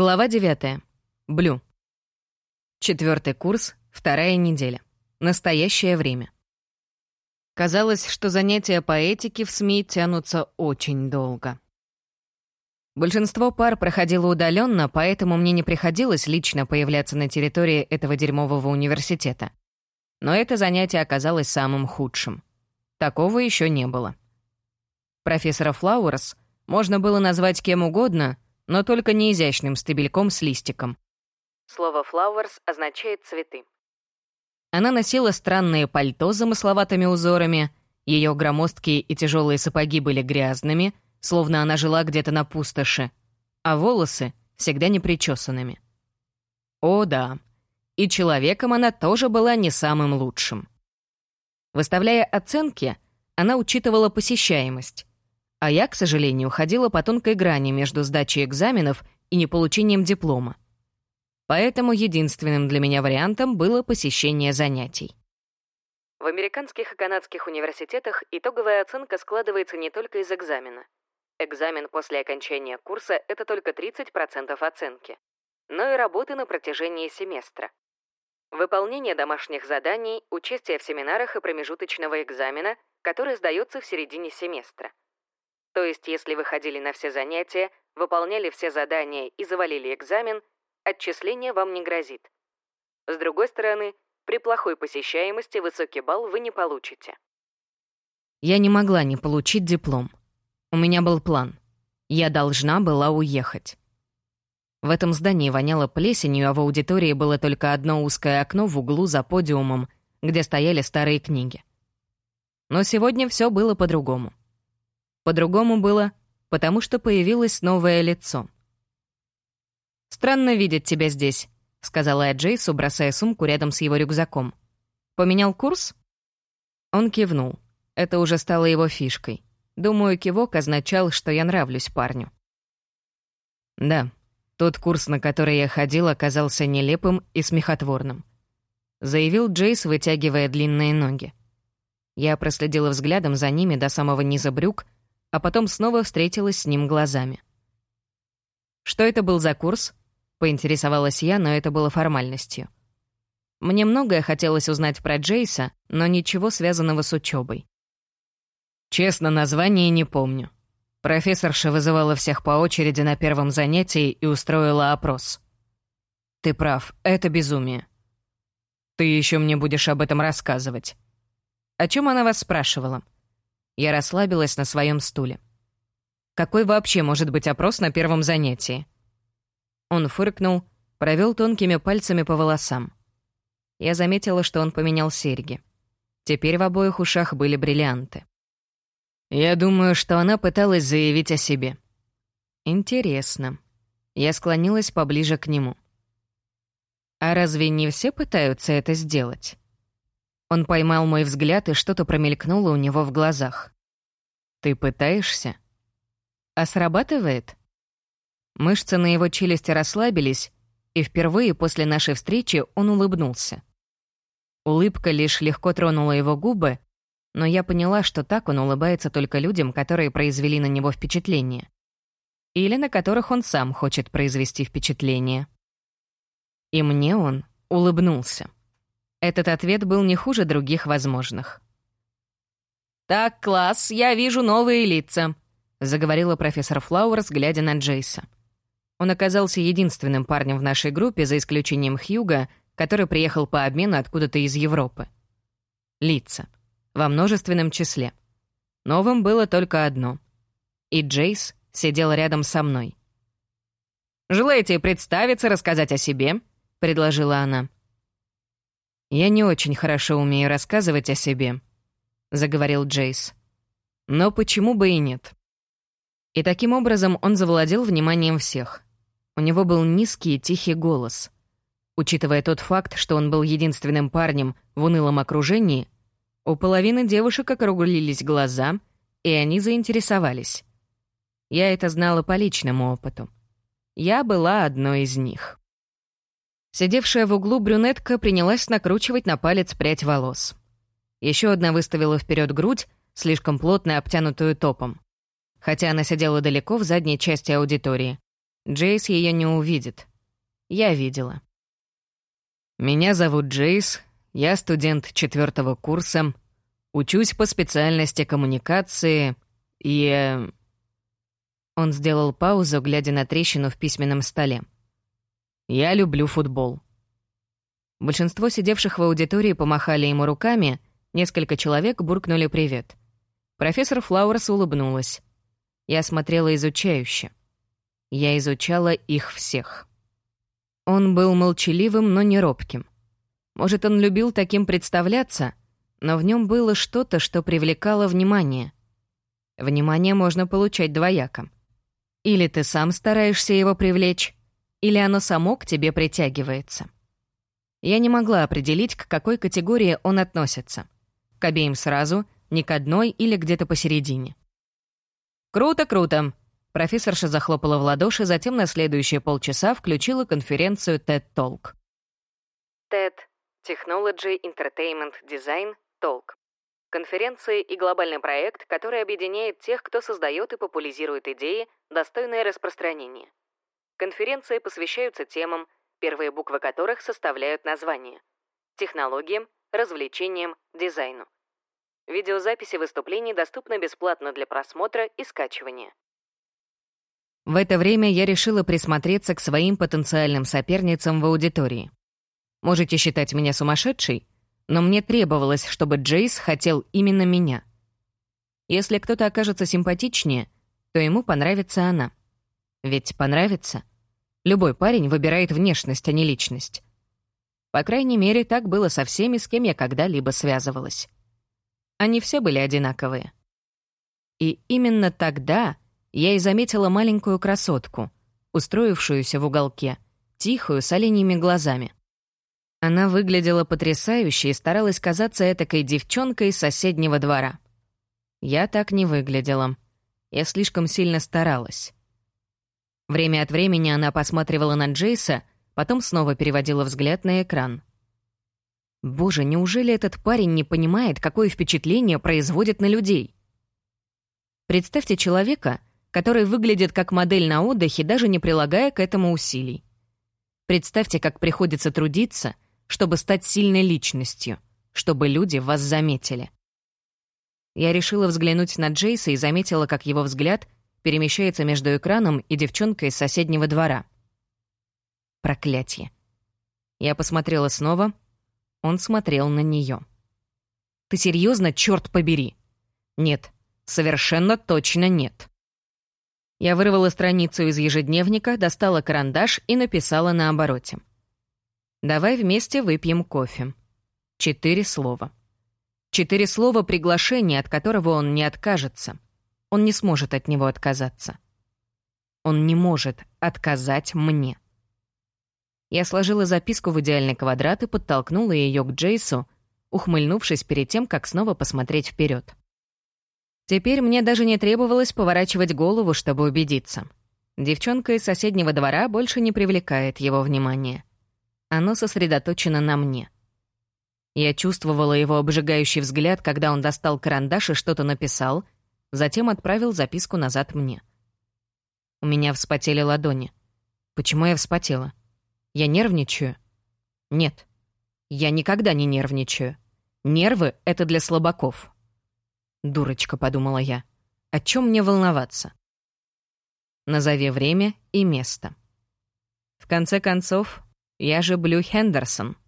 Глава 9. Блю. Четвертый курс, вторая неделя. Настоящее время. Казалось, что занятия по этике в СМИ тянутся очень долго. Большинство пар проходило удаленно, поэтому мне не приходилось лично появляться на территории этого дерьмового университета. Но это занятие оказалось самым худшим. Такого еще не было. Профессора Флауэрс можно было назвать кем угодно — но только не изящным стебельком с листиком. Слово «flowers» означает «цветы». Она носила странное пальто с замысловатыми узорами, ее громоздкие и тяжелые сапоги были грязными, словно она жила где-то на пустоши, а волосы всегда непричесанными. О, да. И человеком она тоже была не самым лучшим. Выставляя оценки, она учитывала посещаемость, а я, к сожалению, ходила по тонкой грани между сдачей экзаменов и неполучением диплома. Поэтому единственным для меня вариантом было посещение занятий. В американских и канадских университетах итоговая оценка складывается не только из экзамена. Экзамен после окончания курса — это только 30% оценки, но и работы на протяжении семестра. Выполнение домашних заданий, участие в семинарах и промежуточного экзамена, который сдается в середине семестра — то есть, если вы ходили на все занятия, выполняли все задания и завалили экзамен, отчисление вам не грозит. С другой стороны, при плохой посещаемости высокий балл вы не получите. Я не могла не получить диплом. У меня был план. Я должна была уехать. В этом здании воняло плесенью, а в аудитории было только одно узкое окно в углу за подиумом, где стояли старые книги. Но сегодня все было по-другому. По-другому было, потому что появилось новое лицо. «Странно видеть тебя здесь», — сказала я Джейсу, бросая сумку рядом с его рюкзаком. «Поменял курс?» Он кивнул. Это уже стало его фишкой. Думаю, кивок означал, что я нравлюсь парню. Да, тот курс, на который я ходил, оказался нелепым и смехотворным. Заявил Джейс, вытягивая длинные ноги. Я проследила взглядом за ними до самого низа брюк, а потом снова встретилась с ним глазами. «Что это был за курс?» — поинтересовалась я, но это было формальностью. Мне многое хотелось узнать про Джейса, но ничего связанного с учебой. Честно, название не помню. Профессорша вызывала всех по очереди на первом занятии и устроила опрос. «Ты прав, это безумие. Ты еще мне будешь об этом рассказывать». «О чем она вас спрашивала?» Я расслабилась на своем стуле. Какой вообще может быть опрос на первом занятии? Он фыркнул, провел тонкими пальцами по волосам. Я заметила, что он поменял серьги. Теперь в обоих ушах были бриллианты. Я думаю, что она пыталась заявить о себе. Интересно. Я склонилась поближе к нему. А разве не все пытаются это сделать? Он поймал мой взгляд, и что-то промелькнуло у него в глазах. «Ты пытаешься?» «А срабатывает?» Мышцы на его челюсти расслабились, и впервые после нашей встречи он улыбнулся. Улыбка лишь легко тронула его губы, но я поняла, что так он улыбается только людям, которые произвели на него впечатление. Или на которых он сам хочет произвести впечатление. И мне он улыбнулся. Этот ответ был не хуже других возможных. «Так, класс, я вижу новые лица», — заговорила профессор Флауэрс, глядя на Джейса. Он оказался единственным парнем в нашей группе, за исключением Хьюга, который приехал по обмену откуда-то из Европы. Лица. Во множественном числе. Новым было только одно. И Джейс сидел рядом со мной. «Желаете представиться, рассказать о себе?» — предложила она. «Я не очень хорошо умею рассказывать о себе», — заговорил Джейс. «Но почему бы и нет?» И таким образом он завладел вниманием всех. У него был низкий и тихий голос. Учитывая тот факт, что он был единственным парнем в унылом окружении, у половины девушек округлились глаза, и они заинтересовались. Я это знала по личному опыту. Я была одной из них. Сидевшая в углу брюнетка принялась накручивать на палец прядь волос. Еще одна выставила вперед грудь, слишком плотно обтянутую топом. Хотя она сидела далеко в задней части аудитории. Джейс ее не увидит. Я видела. Меня зовут Джейс, я студент четвертого курса, учусь по специальности коммуникации и... Э, Он сделал паузу, глядя на трещину в письменном столе. Я люблю футбол. Большинство сидевших в аудитории помахали ему руками, несколько человек буркнули «привет». Профессор Флауэрс улыбнулась. Я смотрела изучающе. Я изучала их всех. Он был молчаливым, но не робким. Может, он любил таким представляться, но в нем было что-то, что привлекало внимание. Внимание можно получать двояко. Или ты сам стараешься его привлечь, или оно само к тебе притягивается. Я не могла определить, к какой категории он относится. К обеим сразу, не к одной или где-то посередине. «Круто, круто!» Профессорша захлопала в ладоши, затем на следующие полчаса включила конференцию TED Talk. TED — Technology Entertainment Design Talk. Конференция и глобальный проект, который объединяет тех, кто создает и популяризирует идеи, достойные распространения. Конференции посвящаются темам, первые буквы которых составляют название. Технологиям, развлечениям, дизайну. Видеозаписи выступлений доступны бесплатно для просмотра и скачивания. В это время я решила присмотреться к своим потенциальным соперницам в аудитории. Можете считать меня сумасшедшей, но мне требовалось, чтобы Джейс хотел именно меня. Если кто-то окажется симпатичнее, то ему понравится она. Ведь понравится. Любой парень выбирает внешность, а не личность. По крайней мере, так было со всеми, с кем я когда-либо связывалась. Они все были одинаковые. И именно тогда я и заметила маленькую красотку, устроившуюся в уголке, тихую, с оленьими глазами. Она выглядела потрясающе и старалась казаться этакой девчонкой из соседнего двора. Я так не выглядела. Я слишком сильно старалась. Время от времени она посматривала на Джейса, потом снова переводила взгляд на экран. Боже, неужели этот парень не понимает, какое впечатление производит на людей? Представьте человека, который выглядит как модель на отдыхе, даже не прилагая к этому усилий. Представьте, как приходится трудиться, чтобы стать сильной личностью, чтобы люди вас заметили. Я решила взглянуть на Джейса и заметила, как его взгляд перемещается между экраном и девчонкой из соседнего двора. Проклятье. Я посмотрела снова. Он смотрел на нее. «Ты серьезно, черт побери?» «Нет, совершенно точно нет». Я вырвала страницу из ежедневника, достала карандаш и написала на обороте. «Давай вместе выпьем кофе». Четыре слова. Четыре слова приглашения, от которого он не откажется. Он не сможет от него отказаться. Он не может отказать мне. Я сложила записку в идеальный квадрат и подтолкнула ее к Джейсу, ухмыльнувшись перед тем, как снова посмотреть вперед. Теперь мне даже не требовалось поворачивать голову, чтобы убедиться. Девчонка из соседнего двора больше не привлекает его внимания. Оно сосредоточено на мне. Я чувствовала его обжигающий взгляд, когда он достал карандаш и что-то написал — Затем отправил записку назад мне. У меня вспотели ладони. Почему я вспотела? Я нервничаю? Нет. Я никогда не нервничаю. Нервы — это для слабаков. Дурочка, подумала я. О чем мне волноваться? Назови время и место. В конце концов, я же Блю Хендерсон —